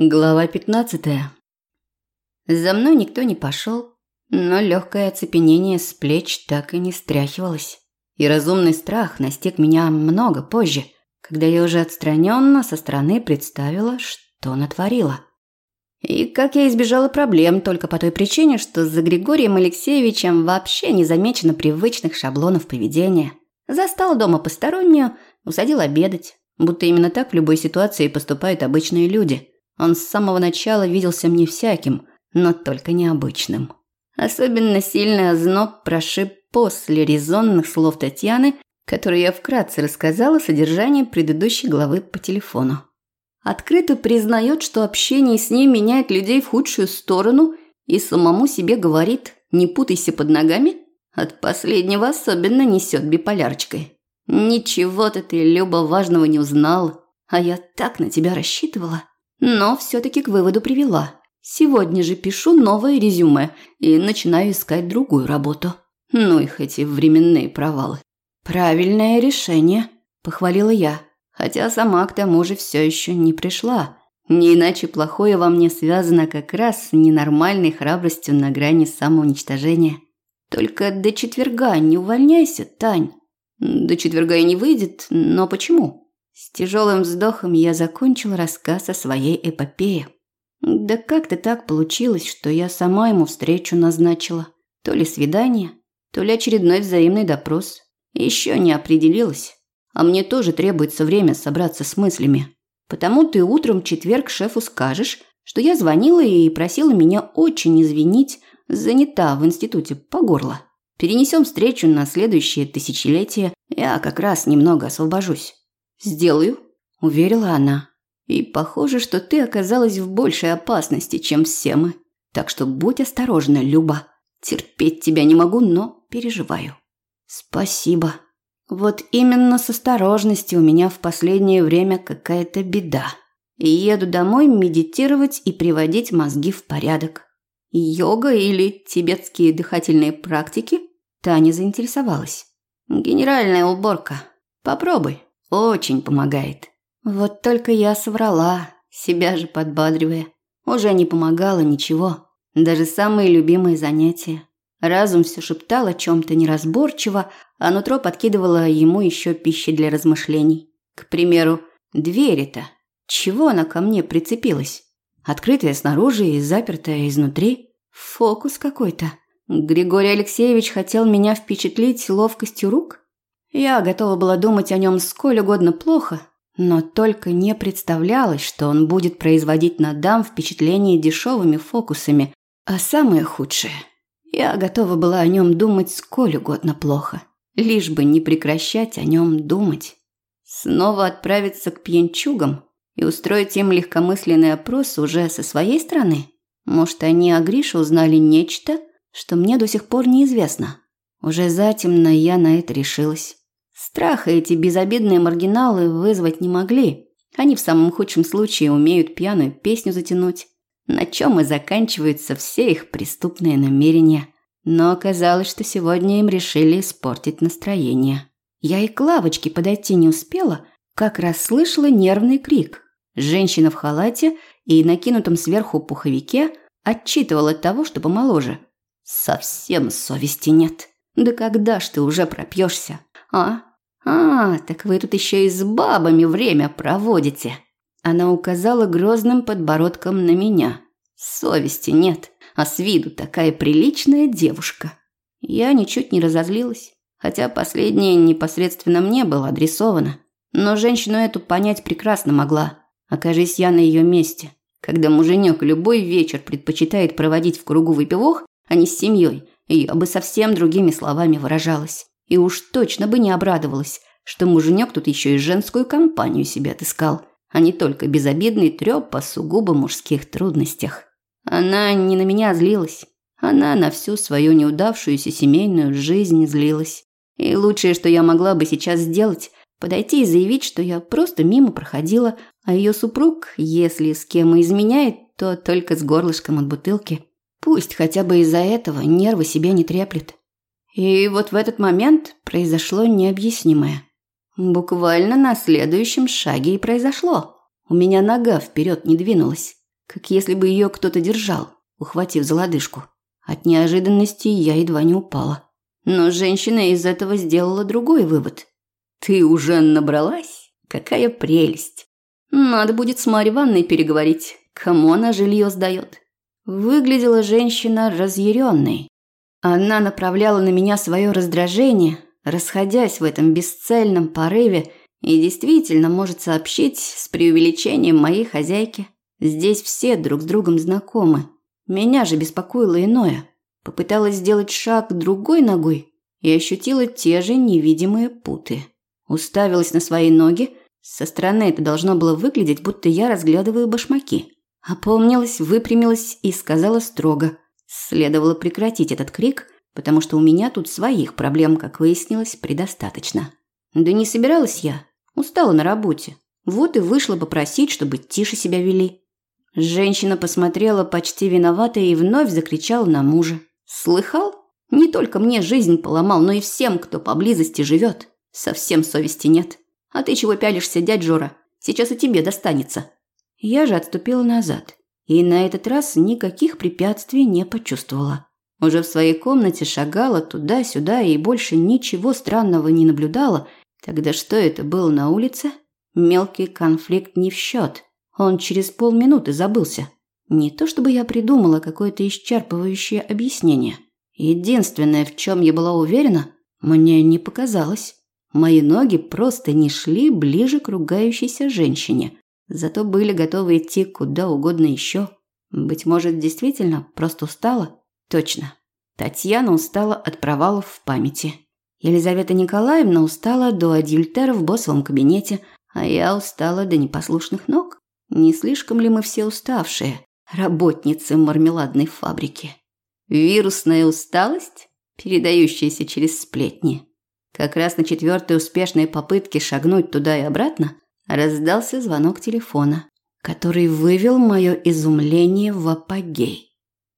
Глава 15. За мной никто не пошел, но легкое оцепенение с плеч так и не стряхивалось. И разумный страх настиг меня много позже, когда я уже отстраненно со стороны представила, что натворила. И как я избежала проблем только по той причине, что за Григорием Алексеевичем вообще не замечено привычных шаблонов поведения. Застала дома постороннюю, усадила обедать, будто именно так в любой ситуации поступают обычные люди – он с самого начала виделся мне всяким, но только необычным. Особенно сильный озноб прошиб после резонных слов Татьяны, которые я вкратце рассказала содержание предыдущей главы по телефону. Открыто признает, что общение с ней меняет людей в худшую сторону и самому себе говорит «не путайся под ногами», от последнего особенно несет биполярочкой. «Ничего-то ты, Люба, важного не узнала, а я так на тебя рассчитывала». Но все-таки к выводу привела. Сегодня же пишу новое резюме и начинаю искать другую работу. Ну их эти временные провалы. Правильное решение, похвалила я, хотя сама к тому же все еще не пришла. Не иначе плохое во мне связано как раз с ненормальной храбростью на грани самоуничтожения. Только до четверга не увольняйся, Тань. До четверга и не выйдет, но почему? С тяжелым вздохом я закончил рассказ о своей эпопее. Да как-то так получилось, что я сама ему встречу назначила. То ли свидание, то ли очередной взаимный допрос. Еще не определилась. А мне тоже требуется время собраться с мыслями. Потому ты утром в четверг шефу скажешь, что я звонила и просила меня очень извинить, занята в институте по горло. Перенесем встречу на следующее тысячелетие, я как раз немного освобожусь. «Сделаю», – уверила она. «И похоже, что ты оказалась в большей опасности, чем все мы. Так что будь осторожна, Люба. Терпеть тебя не могу, но переживаю». «Спасибо. Вот именно с осторожностью у меня в последнее время какая-то беда. И еду домой медитировать и приводить мозги в порядок. Йога или тибетские дыхательные практики?» Таня заинтересовалась. «Генеральная уборка. Попробуй». Очень помогает. Вот только я соврала, себя же подбадривая. Уже не помогало ничего, даже самые любимые занятия. Разум все шептал о чем-то неразборчиво, а нутро подкидывало ему еще пищи для размышлений. К примеру, дверь-то. Чего она ко мне прицепилась? Открытая снаружи и запертая изнутри. Фокус какой-то. Григорий Алексеевич хотел меня впечатлить ловкостью рук? Я готова была думать о нем сколь угодно плохо, но только не представлялось, что он будет производить на дам впечатление дешевыми фокусами. А самое худшее, я готова была о нем думать сколь угодно плохо, лишь бы не прекращать о нем думать. Снова отправиться к пьянчугам и устроить им легкомысленный опрос уже со своей стороны? Может, они о Грише узнали нечто, что мне до сих пор неизвестно? Уже затемно я на это решилась. Страха эти безобидные маргиналы вызвать не могли. Они в самом худшем случае умеют пьяную песню затянуть, на чем и заканчиваются все их преступные намерения. Но оказалось, что сегодня им решили испортить настроение. Я и к лавочке подойти не успела, как расслышала нервный крик. Женщина в халате и накинутом сверху пуховике отчитывала того, что помоложе. «Совсем совести нет. Да когда ж ты уже пропьешься? А, «А, так вы тут еще и с бабами время проводите!» Она указала грозным подбородком на меня. «Совести нет, а с виду такая приличная девушка!» Я ничуть не разозлилась, хотя последнее непосредственно мне было адресовано. Но женщину эту понять прекрасно могла. Окажись я на ее месте. Когда муженек любой вечер предпочитает проводить в кругу выпивох, а не с семьей, я бы совсем другими словами выражалась. И уж точно бы не обрадовалась, что муженек тут еще и женскую компанию себе отыскал, а не только безобидный трёп по сугубо мужских трудностях. Она не на меня злилась. Она на всю свою неудавшуюся семейную жизнь злилась. И лучшее, что я могла бы сейчас сделать, подойти и заявить, что я просто мимо проходила, а ее супруг, если с кем и изменяет, то только с горлышком от бутылки. Пусть хотя бы из-за этого нервы себе не треплет. И вот в этот момент произошло необъяснимое. Буквально на следующем шаге и произошло. У меня нога вперед не двинулась. как если бы ее кто-то держал, ухватив за лодыжку. От неожиданности я едва не упала. Но женщина из этого сделала другой вывод. «Ты уже набралась? Какая прелесть! Надо будет с Марьей Ивановной переговорить, кому она жилье сдает». Выглядела женщина разъяренной. Она направляла на меня свое раздражение, расходясь в этом бесцельном порыве, и действительно может сообщить с преувеличением моей хозяйки. Здесь все друг с другом знакомы. Меня же беспокоило иное. Попыталась сделать шаг другой ногой и ощутила те же невидимые путы. Уставилась на свои ноги. Со стороны это должно было выглядеть, будто я разглядываю башмаки. Опомнилась, выпрямилась и сказала строго. Следовало прекратить этот крик, потому что у меня тут своих проблем, как выяснилось, предостаточно. Да не собиралась я. Устала на работе. Вот и вышла попросить, чтобы тише себя вели. Женщина посмотрела почти виновато и вновь закричала на мужа. «Слыхал? Не только мне жизнь поломал, но и всем, кто поблизости живет. Совсем совести нет. А ты чего пялишься, дядь Жора? Сейчас и тебе достанется». Я же отступила назад. И на этот раз никаких препятствий не почувствовала. Уже в своей комнате шагала туда-сюда и больше ничего странного не наблюдала. Тогда что это было на улице? Мелкий конфликт не в счет. Он через полминуты забылся. Не то чтобы я придумала какое-то исчерпывающее объяснение. Единственное, в чем я была уверена, мне не показалось. Мои ноги просто не шли ближе к ругающейся женщине, зато были готовы идти куда угодно еще. Быть может, действительно просто устала? Точно. Татьяна устала от провалов в памяти. Елизавета Николаевна устала до адюльтера в боссовом кабинете, а я устала до непослушных ног. Не слишком ли мы все уставшие, работницы мармеладной фабрики? Вирусная усталость, передающаяся через сплетни. Как раз на четвертой успешной попытке шагнуть туда и обратно раздался звонок телефона, который вывел мое изумление в апогей.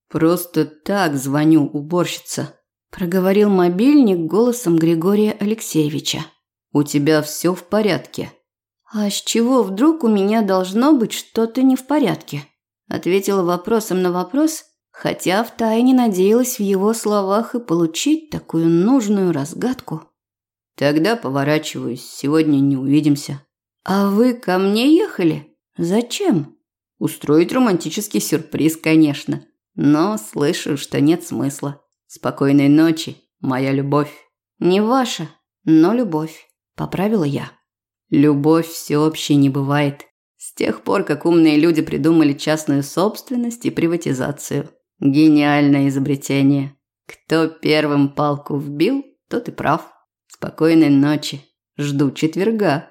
«Просто так звоню, уборщица», – проговорил мобильник голосом Григория Алексеевича. «У тебя все в порядке?» «А с чего вдруг у меня должно быть что-то не в порядке?» Ответила вопросом на вопрос, хотя втайне надеялась в его словах и получить такую нужную разгадку. «Тогда поворачиваюсь, сегодня не увидимся». «А вы ко мне ехали? Зачем?» «Устроить романтический сюрприз, конечно. Но слышу, что нет смысла. Спокойной ночи, моя любовь». «Не ваша, но любовь», – поправила я. Любовь всеобщей не бывает. С тех пор, как умные люди придумали частную собственность и приватизацию. Гениальное изобретение. Кто первым палку вбил, тот и прав. Спокойной ночи. Жду четверга.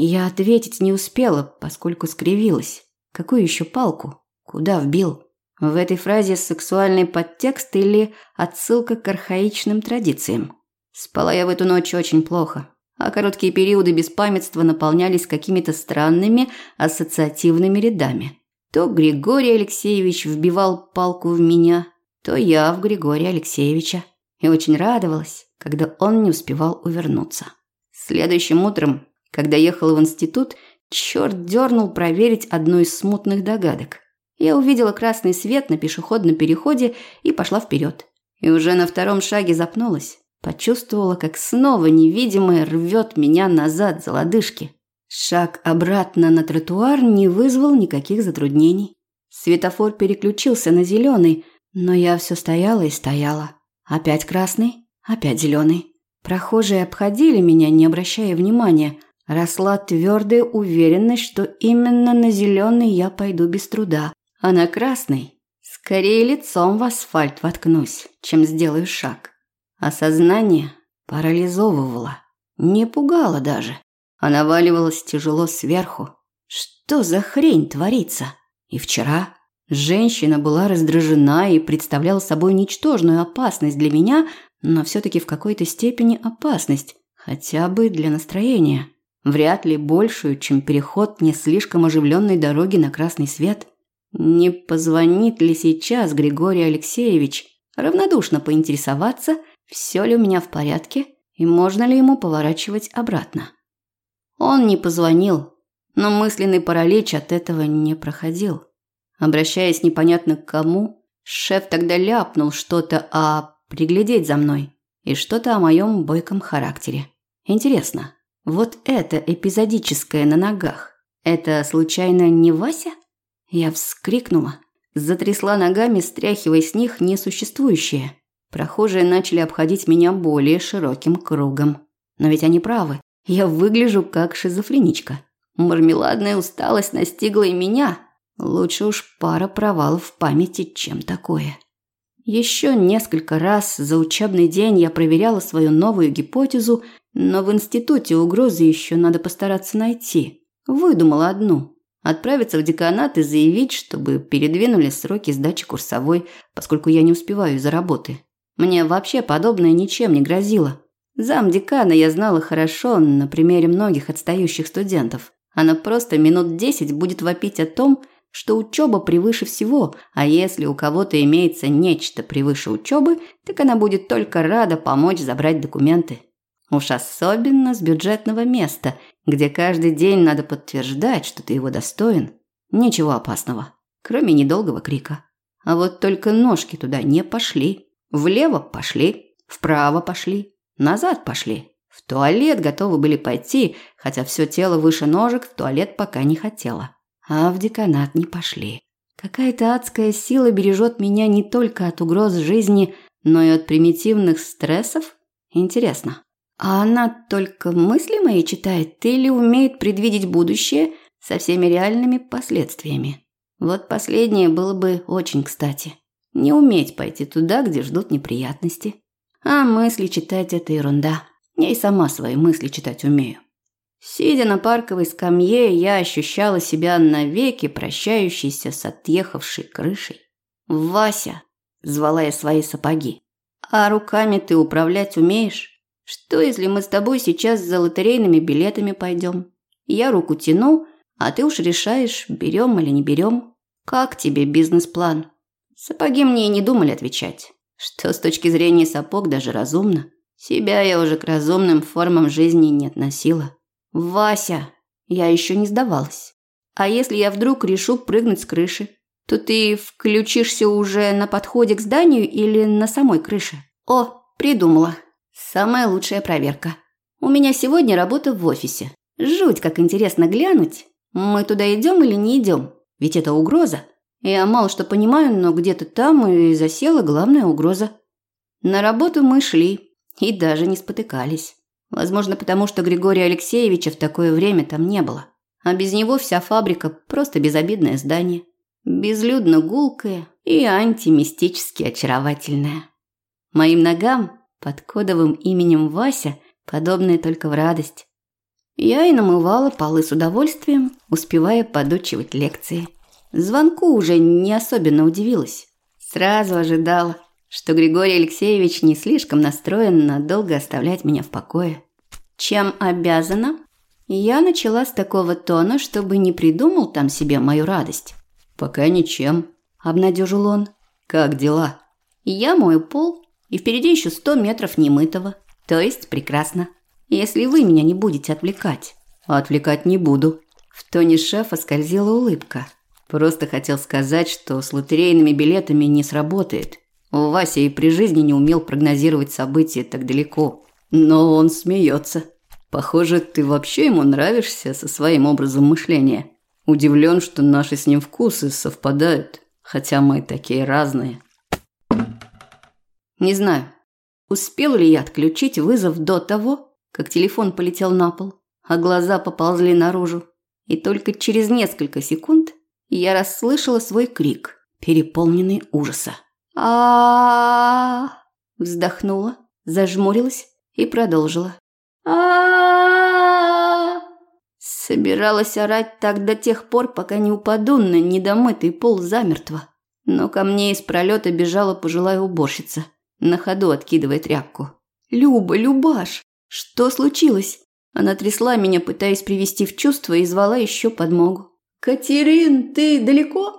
Я ответить не успела, поскольку скривилась. Какую еще палку? Куда вбил? В этой фразе сексуальный подтекст или отсылка к архаичным традициям. Спала я в эту ночь очень плохо а короткие периоды беспамятства наполнялись какими-то странными ассоциативными рядами. То Григорий Алексеевич вбивал палку в меня, то я в Григория Алексеевича. И очень радовалась, когда он не успевал увернуться. Следующим утром, когда ехала в институт, черт дернул проверить одну из смутных догадок. Я увидела красный свет на пешеходном переходе и пошла вперед. И уже на втором шаге запнулась. Почувствовала, как снова невидимое рвет меня назад за лодыжки. Шаг обратно на тротуар не вызвал никаких затруднений. Светофор переключился на зеленый, но я все стояла и стояла. Опять красный, опять зеленый. Прохожие обходили меня, не обращая внимания. Росла твердая уверенность, что именно на зеленый я пойду без труда, а на красный скорее лицом в асфальт воткнусь, чем сделаю шаг. Осознание парализовывало, не пугало даже, а наваливалось тяжело сверху. Что за хрень творится? И вчера женщина была раздражена и представляла собой ничтожную опасность для меня, но все-таки в какой-то степени опасность, хотя бы для настроения. Вряд ли большую, чем переход не слишком оживленной дороги на красный свет. Не позвонит ли сейчас Григорий Алексеевич равнодушно поинтересоваться, все ли у меня в порядке и можно ли ему поворачивать обратно. Он не позвонил, но мысленный паралич от этого не проходил. Обращаясь непонятно к кому, шеф тогда ляпнул что-то о «приглядеть за мной» и что-то о моем бойком характере. Интересно, вот это эпизодическое на ногах, это случайно не Вася? Я вскрикнула, затрясла ногами, стряхивая с них несуществующее. Прохожие начали обходить меня более широким кругом. Но ведь они правы. Я выгляжу как шизофреничка. Мармеладная усталость настигла и меня. Лучше уж пара провалов в памяти, чем такое. Еще несколько раз за учебный день я проверяла свою новую гипотезу, но в институте угрозы еще надо постараться найти. Выдумала одну. Отправиться в деканат и заявить, чтобы передвинули сроки сдачи курсовой, поскольку я не успеваю из-за работы. Мне вообще подобное ничем не грозило. Зам декана я знала хорошо на примере многих отстающих студентов. Она просто минут десять будет вопить о том, что учеба превыше всего, а если у кого-то имеется нечто превыше учебы, так она будет только рада помочь забрать документы. Уж особенно с бюджетного места, где каждый день надо подтверждать, что ты его достоин. Ничего опасного, кроме недолгого крика. А вот только ножки туда не пошли. Влево пошли, вправо пошли, Назад пошли. В туалет готовы были пойти, хотя все тело выше ножек в туалет пока не хотела. А в деканат не пошли. Какая-то адская сила бережет меня не только от угроз жизни, но и от примитивных стрессов? Интересно. А она только мысли мои читает или умеет предвидеть будущее со всеми реальными последствиями? Вот последнее было бы очень кстати. Не уметь пойти туда, где ждут неприятности. А мысли читать – это ерунда. Я и сама свои мысли читать умею. Сидя на парковой скамье, я ощущала себя навеки прощающейся с отъехавшей крышей. «Вася!» – звала я свои сапоги. «А руками ты управлять умеешь? Что, если мы с тобой сейчас за лотерейными билетами пойдем? Я руку тяну, а ты уж решаешь, берем или не берем. Как тебе бизнес-план?» Сапоги мне и не думали отвечать что с точки зрения сапог даже разумно. Себя я уже к разумным формам жизни не относила. Вася, я еще не сдавалась. А если я вдруг решу прыгнуть с крыши, то ты включишься уже на подходе к зданию или на самой крыше? О, придумала. Самая лучшая проверка. У меня сегодня работа в офисе. Жуть, как интересно глянуть. Мы туда идем или не идем? Ведь это угроза. Я мало что понимаю, но где-то там и засела главная угроза. На работу мы шли и даже не спотыкались. Возможно, потому что Григория Алексеевича в такое время там не было. А без него вся фабрика – просто безобидное здание. Безлюдно гулкое и антимистически очаровательное. Моим ногам под кодовым именем Вася подобное только в радость. Я и намывала полы с удовольствием, успевая подучивать лекции – Звонку уже не особенно удивилась. Сразу ожидала, что Григорий Алексеевич не слишком настроен надолго оставлять меня в покое. Чем обязана? Я начала с такого тона, чтобы не придумал там себе мою радость. Пока ничем, обнадежил он. Как дела? Я мою пол, и впереди еще сто метров немытого. То есть прекрасно. Если вы меня не будете отвлекать. Отвлекать не буду. В тоне шефа скользила улыбка. Просто хотел сказать, что с лотерейными билетами не сработает. Вася и при жизни не умел прогнозировать события так далеко. Но он смеется. Похоже, ты вообще ему нравишься со своим образом мышления. Удивлен, что наши с ним вкусы совпадают, хотя мы такие разные. Не знаю, успел ли я отключить вызов до того, как телефон полетел на пол, а глаза поползли наружу. И только через несколько секунд я расслышала свой крик, переполненный ужаса. а вздохнула, зажмурилась и продолжила. а Собиралась орать так до тех пор, пока не упаду на недомытый пол замертво. Но ко мне из пролета бежала пожилая уборщица, на ходу откидывая тряпку. «Люба, Любаш, что случилось?» Она трясла меня, пытаясь привести в чувство, и звала еще подмогу. «Катерин, ты далеко?»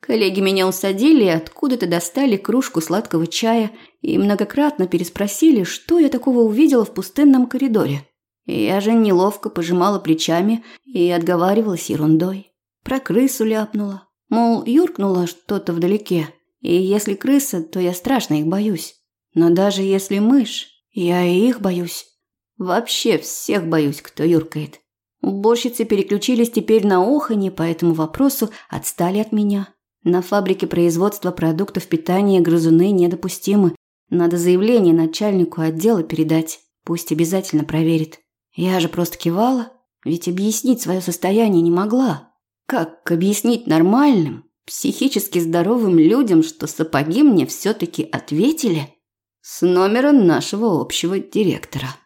Коллеги меня усадили откуда-то достали кружку сладкого чая и многократно переспросили, что я такого увидела в пустынном коридоре. Я же неловко пожимала плечами и отговаривалась ерундой. Про крысу ляпнула. Мол, юркнуло что-то вдалеке, и если крыса, то я страшно их боюсь. Но даже если мышь, я и их боюсь. Вообще всех боюсь, кто юркает. Уборщицы переключились теперь на оханье по этому вопросу, отстали от меня. На фабрике производства продуктов питания грызуны недопустимы. Надо заявление начальнику отдела передать. Пусть обязательно проверит. Я же просто кивала, ведь объяснить свое состояние не могла. Как объяснить нормальным, психически здоровым людям, что сапоги мне все-таки ответили? С номера нашего общего директора.